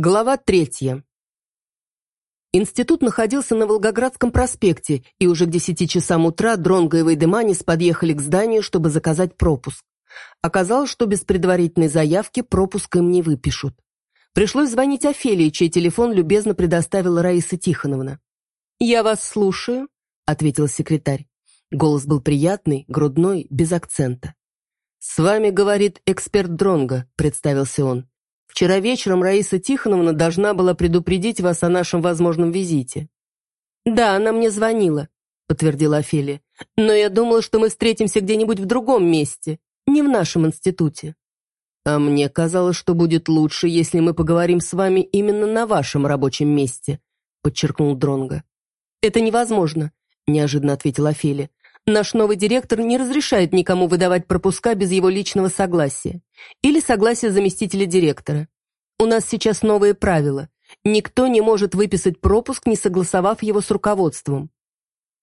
Глава третья. Институт находился на Волгоградском проспекте, и уже к десяти часам утра Дронго и Вейдеманис подъехали к зданию, чтобы заказать пропуск. Оказалось, что без предварительной заявки пропуск им не выпишут. Пришлось звонить Офелии, чей телефон любезно предоставила Раиса Тихоновна. «Я вас слушаю», — ответил секретарь. Голос был приятный, грудной, без акцента. «С вами говорит эксперт Дронго», — представился он. Вчера вечером Раиса Тихоновна должна была предупредить вас о нашем возможном визите». «Да, она мне звонила», — подтвердила Офелия. «Но я думала, что мы встретимся где-нибудь в другом месте, не в нашем институте». «А мне казалось, что будет лучше, если мы поговорим с вами именно на вашем рабочем месте», — подчеркнул Дронго. «Это невозможно», — неожиданно ответила Офелия. Наш новый директор не разрешает никому выдавать пропуска без его личного согласия или согласия заместителя директора. У нас сейчас новые правила. Никто не может выписать пропуск, не согласовав его с руководством.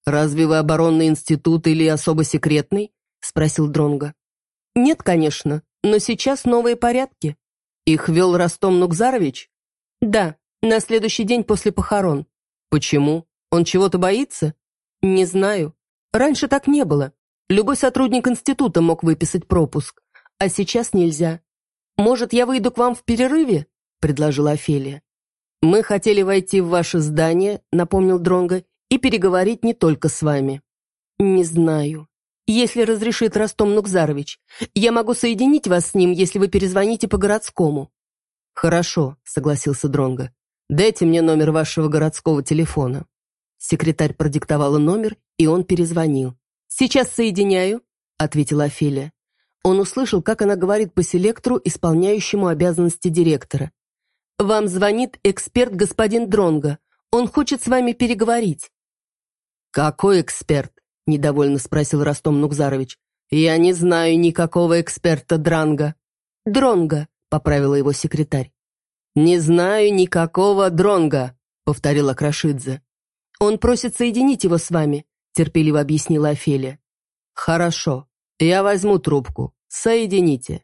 «Разве вы оборонный институт или особо секретный?» — спросил Дронга. «Нет, конечно, но сейчас новые порядки». «Их вел Ростом Нукзарович?» «Да, на следующий день после похорон». «Почему? Он чего-то боится?» «Не знаю. Раньше так не было. Любой сотрудник института мог выписать пропуск, а сейчас нельзя. Может, я выйду к вам в перерыве?» — предложила Офелия. «Мы хотели войти в ваше здание», — напомнил Дронго, «и переговорить не только с вами». «Не знаю. Если разрешит Ростом Нукзарович, я могу соединить вас с ним, если вы перезвоните по городскому». «Хорошо», — согласился Дронго. «Дайте мне номер вашего городского телефона». Секретарь продиктовала номер, и он перезвонил. «Сейчас соединяю», — ответила Офелия. Он услышал, как она говорит по селектору, исполняющему обязанности директора. «Вам звонит эксперт господин Дронго. Он хочет с вами переговорить». «Какой эксперт?» — недовольно спросил Ростом Нукзарович. «Я не знаю никакого эксперта Дранга». «Дронга», — поправила его секретарь. «Не знаю никакого Дронга», — повторила Крашидзе. «Он просит соединить его с вами», — терпеливо объяснила Офелия. «Хорошо, я возьму трубку. Соедините».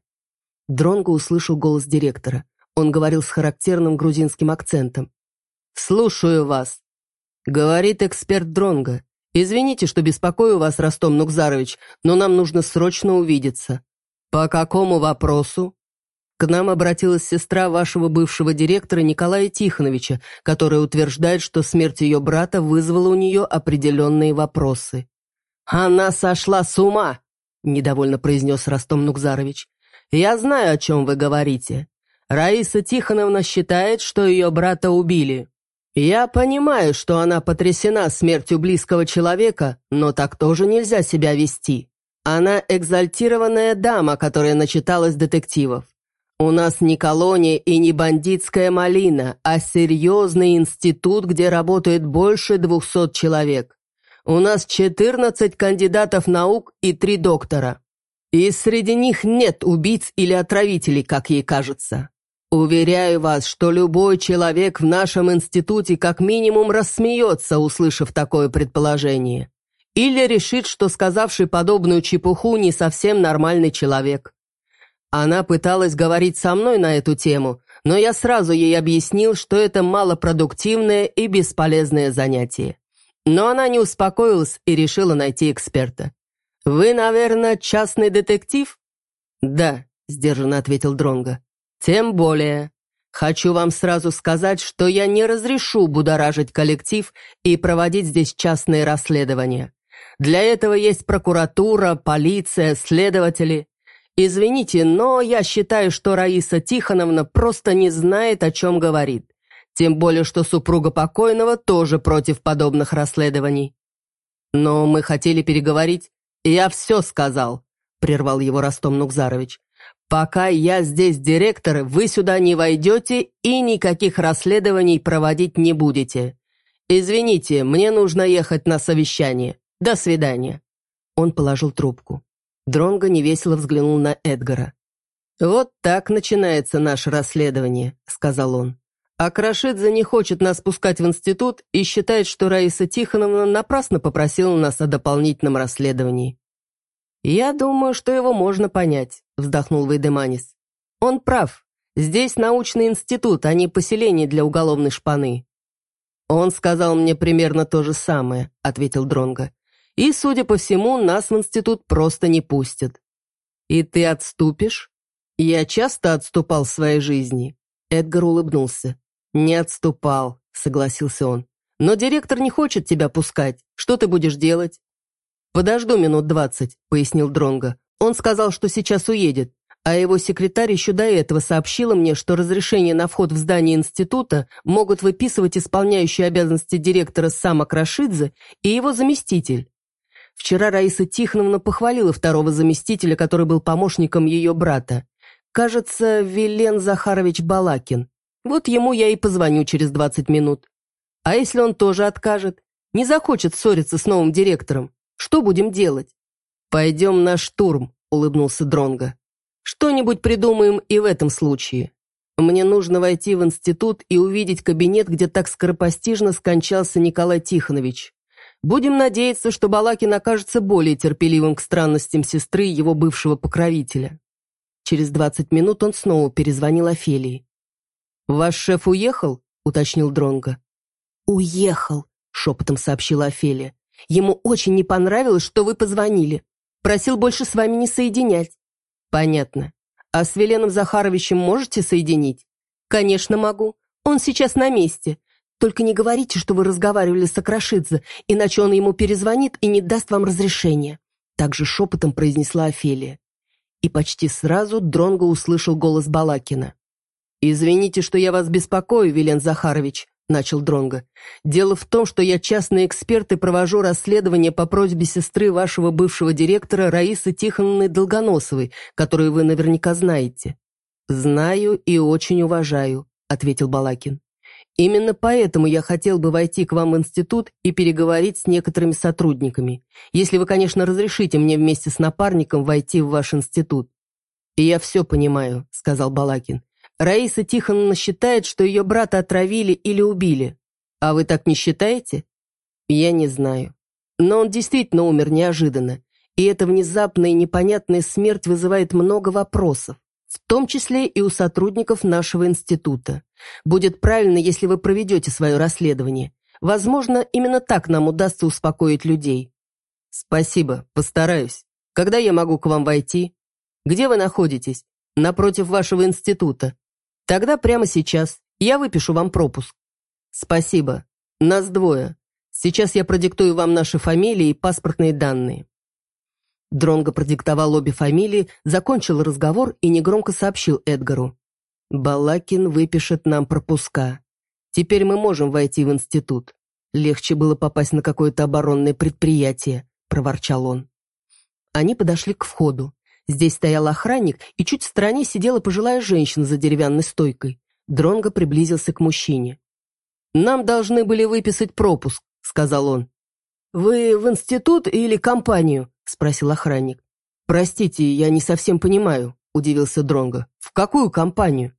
Дронго услышал голос директора. Он говорил с характерным грузинским акцентом. «Слушаю вас», — говорит эксперт Дронго. «Извините, что беспокою вас, Ростом Нукзарович, но нам нужно срочно увидеться». «По какому вопросу?» К нам обратилась сестра вашего бывшего директора Николая Тихоновича, которая утверждает, что смерть ее брата вызвала у нее определенные вопросы. «Она сошла с ума!» – недовольно произнес Ростом Нукзарович. «Я знаю, о чем вы говорите. Раиса Тихоновна считает, что ее брата убили. Я понимаю, что она потрясена смертью близкого человека, но так тоже нельзя себя вести. Она экзальтированная дама, которая начиталась детективов. У нас не колония и не бандитская малина, а серьезный институт, где работает больше двухсот человек. У нас четырнадцать кандидатов наук и три доктора. И среди них нет убийц или отравителей, как ей кажется. Уверяю вас, что любой человек в нашем институте как минимум рассмеется, услышав такое предположение. Или решит, что сказавший подобную чепуху не совсем нормальный человек. Она пыталась говорить со мной на эту тему, но я сразу ей объяснил, что это малопродуктивное и бесполезное занятие. Но она не успокоилась и решила найти эксперта. «Вы, наверное, частный детектив?» «Да», — сдержанно ответил Дронго. «Тем более. Хочу вам сразу сказать, что я не разрешу будоражить коллектив и проводить здесь частные расследования. Для этого есть прокуратура, полиция, следователи. Извините, но я считаю, что Раиса Тихоновна просто не знает, о чем говорит. Тем более, что супруга покойного тоже против подобных расследований. Но мы хотели переговорить. Я все сказал, прервал его Ростом Нукзарович. Пока я здесь директор, вы сюда не войдете и никаких расследований проводить не будете. Извините, мне нужно ехать на совещание. До свидания. Он положил трубку. Дронго невесело взглянул на Эдгара. «Вот так начинается наше расследование», — сказал он. «А Крашидзе не хочет нас пускать в институт и считает, что Раиса Тихоновна напрасно попросила нас о дополнительном расследовании». «Я думаю, что его можно понять», — вздохнул Вейдеманис. «Он прав. Здесь научный институт, а не поселение для уголовной шпаны». «Он сказал мне примерно то же самое», — ответил Дронго. «И, судя по всему, нас в институт просто не пустят». «И ты отступишь?» «Я часто отступал в своей жизни». Эдгар улыбнулся. «Не отступал», — согласился он. «Но директор не хочет тебя пускать. Что ты будешь делать?» «Подожду минут двадцать», — пояснил Дронго. «Он сказал, что сейчас уедет а его секретарь еще до этого сообщила мне, что разрешение на вход в здание института могут выписывать исполняющий обязанности директора Сама Крашидзе и его заместитель. Вчера Раиса Тихоновна похвалила второго заместителя, который был помощником ее брата. Кажется, Вилен Захарович Балакин. Вот ему я и позвоню через 20 минут. А если он тоже откажет? Не захочет ссориться с новым директором? Что будем делать? «Пойдем на штурм», — улыбнулся Дронго. Что-нибудь придумаем и в этом случае. Мне нужно войти в институт и увидеть кабинет, где так скоропостижно скончался Николай Тихонович. Будем надеяться, что Балакин окажется более терпеливым к странностям сестры и его бывшего покровителя. Через двадцать минут он снова перезвонил Офелии. «Ваш шеф уехал?» — уточнил Дронго. «Уехал», — шепотом сообщила Офелия. «Ему очень не понравилось, что вы позвонили. Просил больше с вами не соединять. «Понятно. А с Веленом Захаровичем можете соединить?» «Конечно могу. Он сейчас на месте. Только не говорите, что вы разговаривали с Акрашидзе, иначе он ему перезвонит и не даст вам разрешения», также шепотом произнесла Офелия. И почти сразу Дронго услышал голос Балакина. «Извините, что я вас беспокою, Вилен Захарович начал Дронго. «Дело в том, что я частный эксперт и провожу расследование по просьбе сестры вашего бывшего директора Раисы Тихоновны Долгоносовой, которую вы наверняка знаете». «Знаю и очень уважаю», — ответил Балакин. «Именно поэтому я хотел бы войти к вам в институт и переговорить с некоторыми сотрудниками, если вы, конечно, разрешите мне вместе с напарником войти в ваш институт». «И я все понимаю», — сказал Балакин. Раиса Тихоновна считает, что ее брата отравили или убили. А вы так не считаете? Я не знаю. Но он действительно умер неожиданно. И эта внезапная и непонятная смерть вызывает много вопросов, в том числе и у сотрудников нашего института. Будет правильно, если вы проведете свое расследование. Возможно, именно так нам удастся успокоить людей. Спасибо, постараюсь. Когда я могу к вам войти? Где вы находитесь? Напротив вашего института. Тогда прямо сейчас. Я выпишу вам пропуск. Спасибо. Нас двое. Сейчас я продиктую вам наши фамилии и паспортные данные. Дронго продиктовал обе фамилии, закончил разговор и негромко сообщил Эдгару. «Балакин выпишет нам пропуска. Теперь мы можем войти в институт. Легче было попасть на какое-то оборонное предприятие», — проворчал он. Они подошли к входу. Здесь стоял охранник, и чуть в стороне сидела пожилая женщина за деревянной стойкой. Дронго приблизился к мужчине. «Нам должны были выписать пропуск», — сказал он. «Вы в институт или компанию?» — спросил охранник. «Простите, я не совсем понимаю», — удивился Дронго. «В какую компанию?»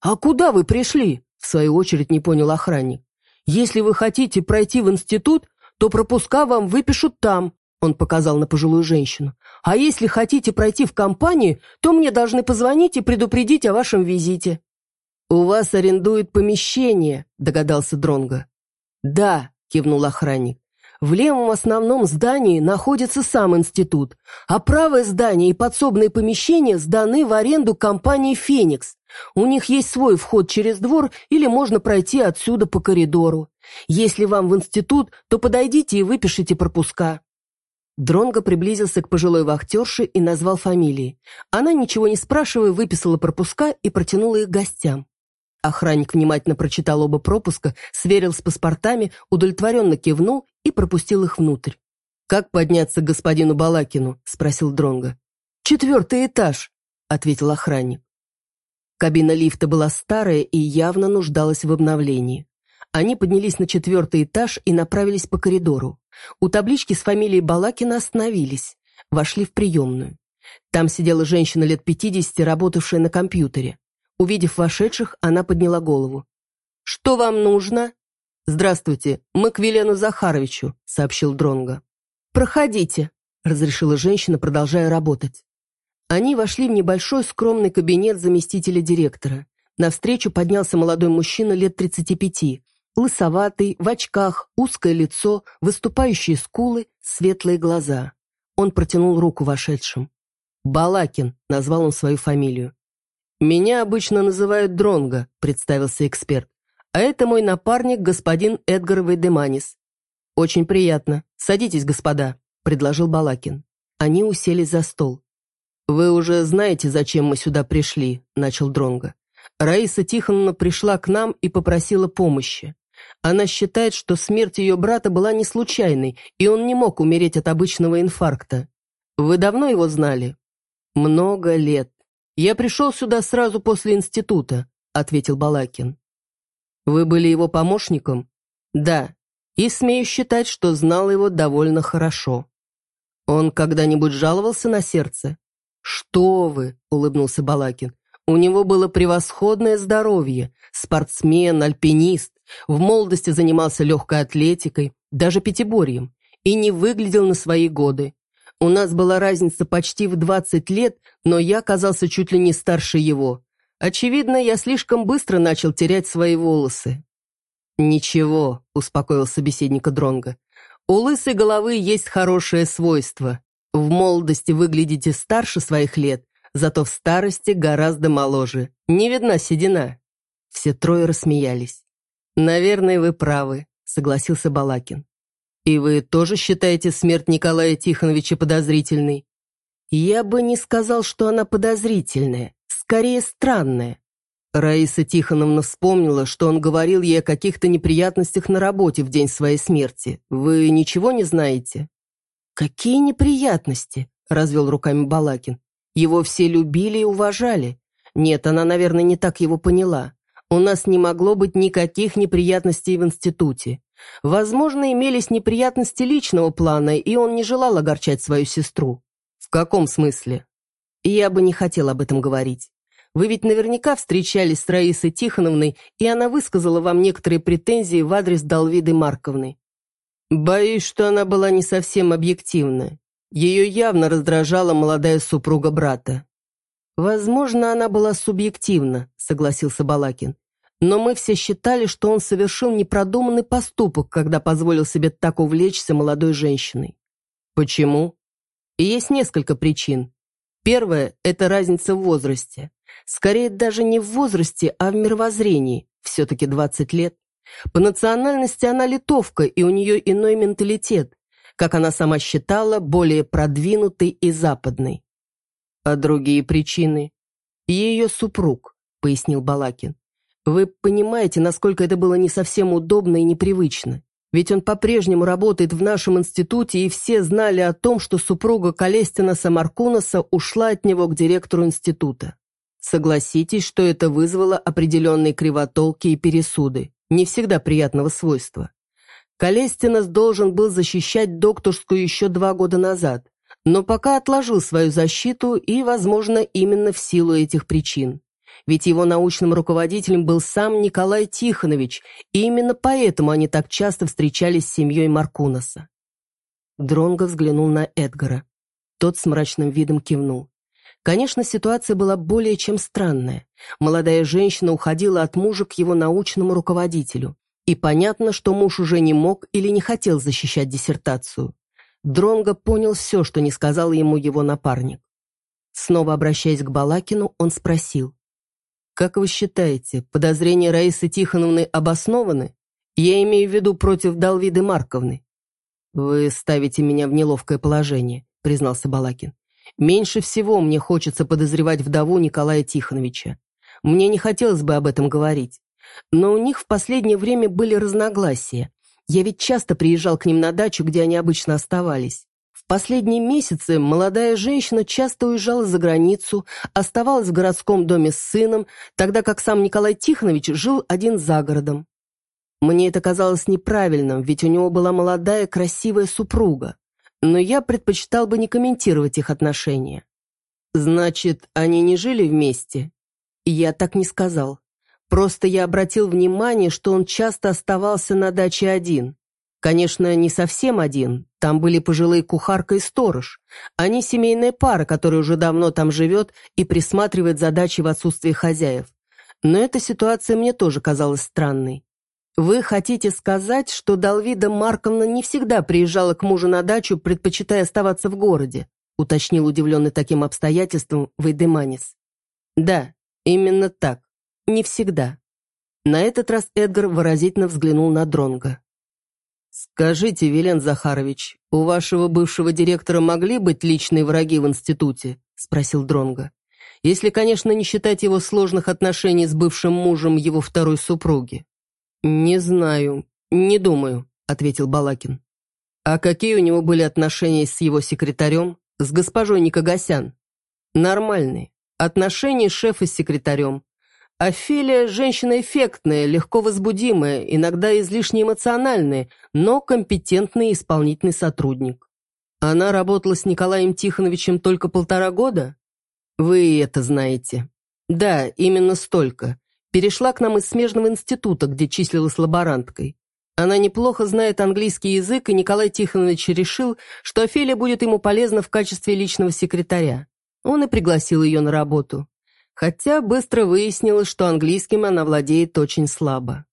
«А куда вы пришли?» — в свою очередь не понял охранник. «Если вы хотите пройти в институт, то пропуска вам выпишут там. Он показал на пожилую женщину. «А если хотите пройти в компанию, то мне должны позвонить и предупредить о вашем визите». «У вас арендуют помещение», — догадался Дронго. «Да», — кивнул охранник. «В левом основном здании находится сам институт, а правое здание и подсобные помещения сданы в аренду компании «Феникс». У них есть свой вход через двор или можно пройти отсюда по коридору. Если вам в институт, то подойдите и выпишите пропуска». Дронго приблизился к пожилой вахтерше и назвал фамилии. Она, ничего не спрашивая, выписала пропуска и протянула их гостям. Охранник внимательно прочитал оба пропуска, сверил с паспортами, удовлетворенно кивнул и пропустил их внутрь. «Как подняться к господину Балакину?» — спросил Дронго. «Четвертый этаж», — ответил охранник. Кабина лифта была старая и явно нуждалась в обновлении. Они поднялись на четвертый этаж и направились по коридору. У таблички с фамилией Балакина остановились, вошли в приемную. Там сидела женщина лет пятидесяти, работавшая на компьютере. Увидев вошедших, она подняла голову. «Что вам нужно?» «Здравствуйте, мы к Велену Захаровичу», — сообщил Дронго. «Проходите», — разрешила женщина, продолжая работать. Они вошли в небольшой скромный кабинет заместителя директора. Навстречу поднялся молодой мужчина лет 35, лысоватый, в очках, узкое лицо, выступающие скулы, светлые глаза. Он протянул руку вошедшим. «Балакин», — назвал он свою фамилию. «Меня обычно называют Дронго», — представился эксперт. «А это мой напарник, господин Эдгар Вейдеманис». «Очень приятно. Садитесь, господа», — предложил Балакин. Они уселись за стол. «Вы уже знаете, зачем мы сюда пришли», — начал Дронго. «Раиса Тихоновна пришла к нам и попросила помощи. Она считает, что смерть ее брата была не случайной, и он не мог умереть от обычного инфаркта. Вы давно его знали?» «Много лет. Я пришел сюда сразу после института», — ответил Балакин. «Вы были его помощником?» «Да. И смею считать, что знал его довольно хорошо». «Он когда-нибудь жаловался на сердце?» «Что вы!» — улыбнулся Балакин. «У него было превосходное здоровье. Спортсмен, альпинист. В молодости занимался легкой атлетикой, даже пятиборьем. И не выглядел на свои годы. У нас была разница почти в 20 лет, но я оказался чуть ли не старше его. Очевидно, я слишком быстро начал терять свои волосы. «Ничего», — успокоил собеседника Дронга. «У лысой головы есть хорошее свойство. В молодости выглядите старше своих лет, зато в старости гораздо моложе. Не видна седина». Все трое рассмеялись. «Наверное, вы правы», — согласился Балакин. «И вы тоже считаете смерть Николая Тихоновича подозрительной?» «Я бы не сказал, что она подозрительная, скорее странная». Раиса Тихоновна вспомнила, что он говорил ей о каких-то неприятностях на работе в день своей смерти. «Вы ничего не знаете?» «Какие неприятности?» – развел руками Балакин. «Его все любили и уважали. Нет, она, наверное, не так его поняла. У нас не могло быть никаких неприятностей в институте. Возможно, имелись неприятности личного плана, и он не желал огорчать свою сестру. В каком смысле? Я бы не хотел об этом говорить. Вы ведь наверняка встречались с Раисой Тихоновной, и она высказала вам некоторые претензии в адрес Далвиды Марковны. Боюсь, что она была не совсем объективна. Ее явно раздражала молодая супруга брата. «Возможно, она была субъективна», — согласился Балакин. «Но мы все считали, что он совершил непродуманный поступок, когда позволил себе так увлечься молодой женщиной». «Почему?» И есть несколько причин. Первое – это разница в возрасте. Скорее, даже не в возрасте, а в мировоззрении. Все-таки 20 лет. По национальности она литовка, и у нее иной менталитет, как она сама считала, более продвинутый и западный. А другие причины? Ее супруг, пояснил Балакин. Вы понимаете, насколько это было не совсем удобно и непривычно. Ведь он по-прежнему работает в нашем институте, и все знали о том, что супруга Калестина Самаркунаса ушла от него к директору института. Согласитесь, что это вызвало определенные кривотолки и пересуды не всегда приятного свойства. Калестинос должен был защищать докторскую еще два года назад, но пока отложил свою защиту и, возможно, именно в силу этих причин. Ведь его научным руководителем был сам Николай Тихонович, и именно поэтому они так часто встречались с семьей Маркуноса. Дронго взглянул на Эдгара. Тот с мрачным видом кивнул. Конечно, ситуация была более чем странная. Молодая женщина уходила от мужа к его научному руководителю. И понятно, что муж уже не мог или не хотел защищать диссертацию. Дронго понял все, что не сказал ему его напарник. Снова обращаясь к Балакину, он спросил. «Как вы считаете, подозрения Раисы Тихоновны обоснованы? Я имею в виду против Далвиды Марковны». «Вы ставите меня в неловкое положение», — признался Балакин. Меньше всего мне хочется подозревать вдову Николая Тихоновича. Мне не хотелось бы об этом говорить. Но у них в последнее время были разногласия. Я ведь часто приезжал к ним на дачу, где они обычно оставались. Последние месяцы молодая женщина часто уезжала за границу, оставалась в городском доме с сыном, тогда как сам Николай Тихонович жил один за городом. Мне это казалось неправильным, ведь у него была молодая красивая супруга но я предпочитал бы не комментировать их отношения. Значит, они не жили вместе? Я так не сказал. Просто я обратил внимание, что он часто оставался на даче один. Конечно, не совсем один. Там были пожилые кухарка и сторож. Они семейная пара, которая уже давно там живет и присматривает за дачей в отсутствие хозяев. Но эта ситуация мне тоже казалась странной. Вы хотите сказать, что Далвида Марковна не всегда приезжала к мужу на дачу, предпочитая оставаться в городе? уточнил удивленный таким обстоятельством Вейдеманис. Да, именно так. Не всегда. На этот раз Эдгар выразительно взглянул на Дронга. «Скажите, Вилен Захарович, у вашего бывшего директора могли быть личные враги в институте?» – спросил Дронга. «Если, конечно, не считать его сложных отношений с бывшим мужем его второй супруги». «Не знаю, не думаю», – ответил Балакин. «А какие у него были отношения с его секретарем, с госпожой Никогасян?» «Нормальные. Отношения шефа с секретарем. Офелия – женщина эффектная, легко возбудимая, иногда излишне эмоциональная, но компетентный исполнительный сотрудник. Она работала с Николаем Тихоновичем только полтора года? Вы это знаете. Да, именно столько. Перешла к нам из смежного института, где числилась лаборанткой. Она неплохо знает английский язык, и Николай Тихонович решил, что Офелия будет ему полезна в качестве личного секретаря. Он и пригласил ее на работу хотя быстро выяснилось, что английским она владеет очень слабо.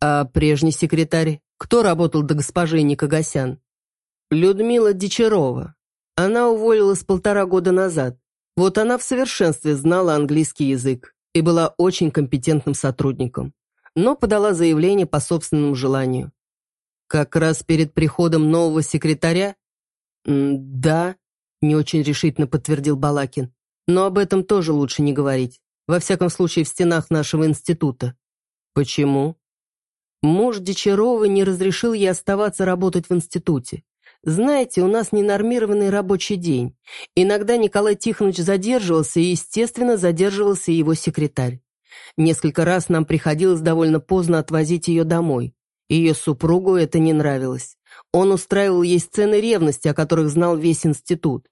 А прежний секретарь, кто работал до госпожи Никогасян? Людмила Дичарова. Она уволилась полтора года назад. Вот она в совершенстве знала английский язык и была очень компетентным сотрудником, но подала заявление по собственному желанию. Как раз перед приходом нового секретаря? «Да», — не очень решительно подтвердил Балакин. Но об этом тоже лучше не говорить. Во всяком случае, в стенах нашего института. Почему? Муж Дичарова не разрешил ей оставаться работать в институте. Знаете, у нас ненормированный рабочий день. Иногда Николай Тихонович задерживался, и, естественно, задерживался и его секретарь. Несколько раз нам приходилось довольно поздно отвозить ее домой. Ее супругу это не нравилось. Он устраивал ей сцены ревности, о которых знал весь институт.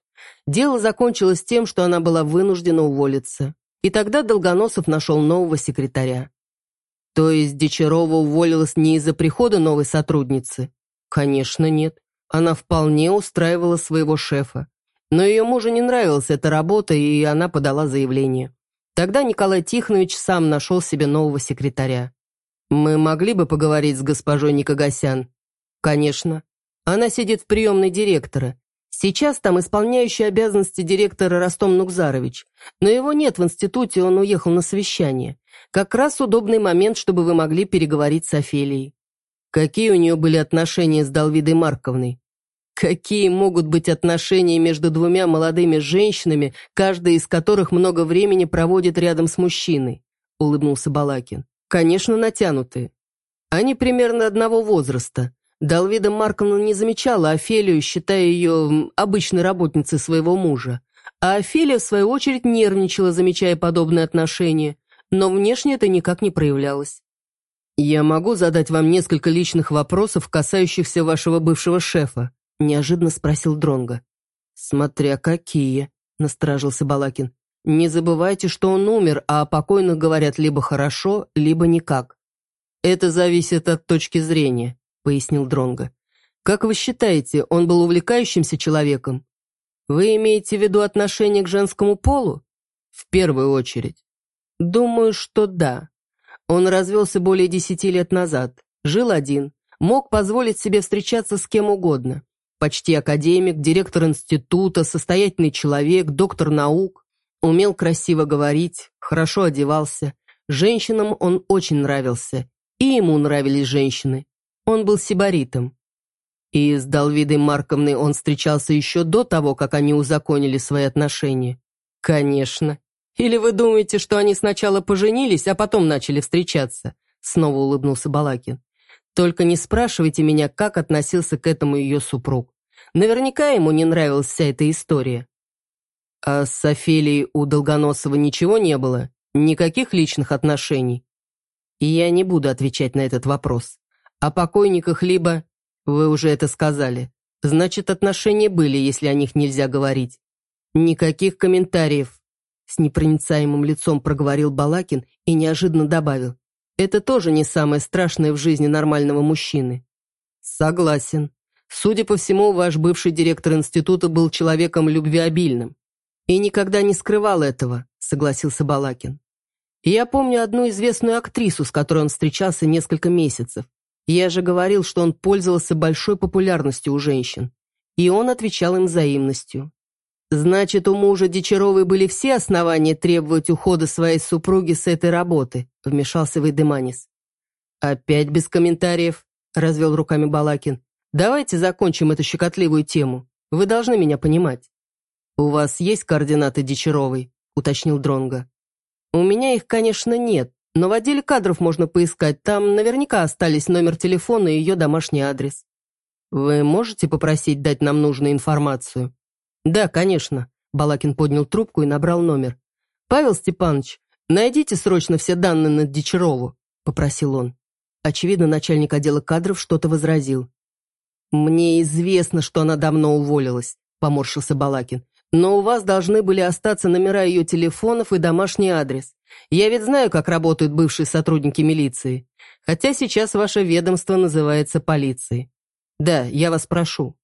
Дело закончилось тем, что она была вынуждена уволиться. И тогда Долгоносов нашел нового секретаря. То есть Дичарова уволилась не из-за прихода новой сотрудницы? Конечно, нет. Она вполне устраивала своего шефа. Но ее мужу не нравилась эта работа, и она подала заявление. Тогда Николай Тихонович сам нашел себе нового секретаря. «Мы могли бы поговорить с госпожой Никогасян?» «Конечно. Она сидит в приемной директора. Сейчас там исполняющий обязанности директора Ростом Нукзарович, но его нет в институте, он уехал на совещание. Как раз удобный момент, чтобы вы могли переговорить с Офелией. Какие у нее были отношения с Далвидой Марковной? Какие могут быть отношения между двумя молодыми женщинами, каждая из которых много времени проводит рядом с мужчиной? Улыбнулся Балакин. Конечно, натянутые. Они примерно одного возраста. Далвида Марковна не замечала Офелию, считая ее обычной работницей своего мужа. А Офелия, в свою очередь, нервничала, замечая подобные отношения, но внешне это никак не проявлялось. «Я могу задать вам несколько личных вопросов, касающихся вашего бывшего шефа?» – неожиданно спросил Дронга. «Смотря какие», – насторожился Балакин. «Не забывайте, что он умер, а о покойных говорят либо хорошо, либо никак. Это зависит от точки зрения. — пояснил Дронго. «Как вы считаете, он был увлекающимся человеком? Вы имеете в виду отношение к женскому полу? В первую очередь. Думаю, что да. Он развелся более десяти лет назад, жил один, мог позволить себе встречаться с кем угодно. Почти академик, директор института, состоятельный человек, доктор наук. Умел красиво говорить, хорошо одевался. Женщинам он очень нравился, и ему нравились женщины. Он был сибаритом. И с Далвидой Марковной он встречался еще до того, как они узаконили свои отношения. Конечно. Или вы думаете, что они сначала поженились, а потом начали встречаться? Снова улыбнулся Балакин. Только не спрашивайте меня, как относился к этому ее супруг. Наверняка ему не нравилась вся эта история. А с Офелией у Долгоносова ничего не было? Никаких личных отношений? И я не буду отвечать на этот вопрос. О покойниках либо... Вы уже это сказали. Значит, отношения были, если о них нельзя говорить. Никаких комментариев. С непроницаемым лицом проговорил Балакин и неожиданно добавил. Это тоже не самое страшное в жизни нормального мужчины. Согласен. Судя по всему, ваш бывший директор института был человеком любвеобильным. И никогда не скрывал этого, согласился Балакин. Я помню одну известную актрису, с которой он встречался несколько месяцев. Я же говорил, что он пользовался большой популярностью у женщин. И он отвечал им взаимностью. «Значит, у мужа Дичаровой были все основания требовать ухода своей супруги с этой работы», — вмешался Вейдеманис. «Опять без комментариев», — развел руками Балакин. «Давайте закончим эту щекотливую тему. Вы должны меня понимать». «У вас есть координаты Дичаровой?» — уточнил Дронга. «У меня их, конечно, нет, но в отделе кадров можно поискать. Там наверняка остались номер телефона и ее домашний адрес. Вы можете попросить дать нам нужную информацию?» «Да, конечно», — Балакин поднял трубку и набрал номер. «Павел Степанович, найдите срочно все данные на Дичарову», — попросил он. Очевидно, начальник отдела кадров что-то возразил. «Мне известно, что она давно уволилась», — поморщился Балакин. «Но у вас должны были остаться номера ее телефонов и домашний адрес. Я ведь знаю, как работают бывшие сотрудники милиции. Хотя сейчас ваше ведомство называется полицией. Да, я вас прошу».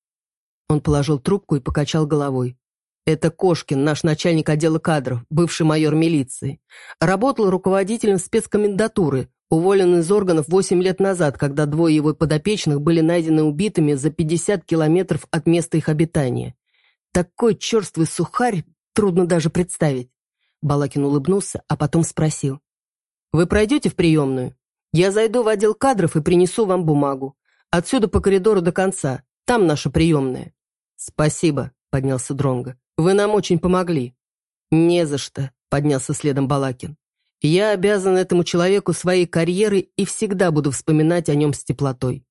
Он положил трубку и покачал головой. Это Кошкин, наш начальник отдела кадров, бывший майор милиции. Работал руководителем спецкомендатуры, уволен из органов 8 лет назад, когда двое его подопечных были найдены убитыми за 50 километров от места их обитания. Такой черствый сухарь трудно даже представить. Балакин улыбнулся, а потом спросил. «Вы пройдете в приемную? Я зайду в отдел кадров и принесу вам бумагу. Отсюда по коридору до конца. Там наша приемная». «Спасибо», — поднялся Дронго. «Вы нам очень помогли». «Не за что», — поднялся следом Балакин. «Я обязан этому человеку своей карьерой и всегда буду вспоминать о нем с теплотой.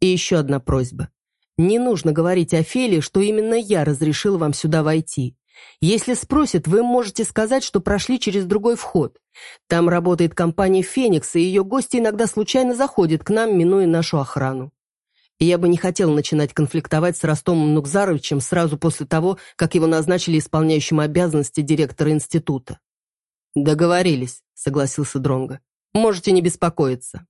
И еще одна просьба. Не нужно говорить Офелии, что именно я разрешил вам сюда войти. Если спросят, вы можете сказать, что прошли через другой вход. Там работает компания «Феникс», и ее гости иногда случайно заходят к нам, минуя нашу охрану я бы не хотел начинать конфликтовать с Ростомом Нукзаровичем сразу после того, как его назначили исполняющим обязанности директора института. «Договорились», — согласился Дронго. «Можете не беспокоиться».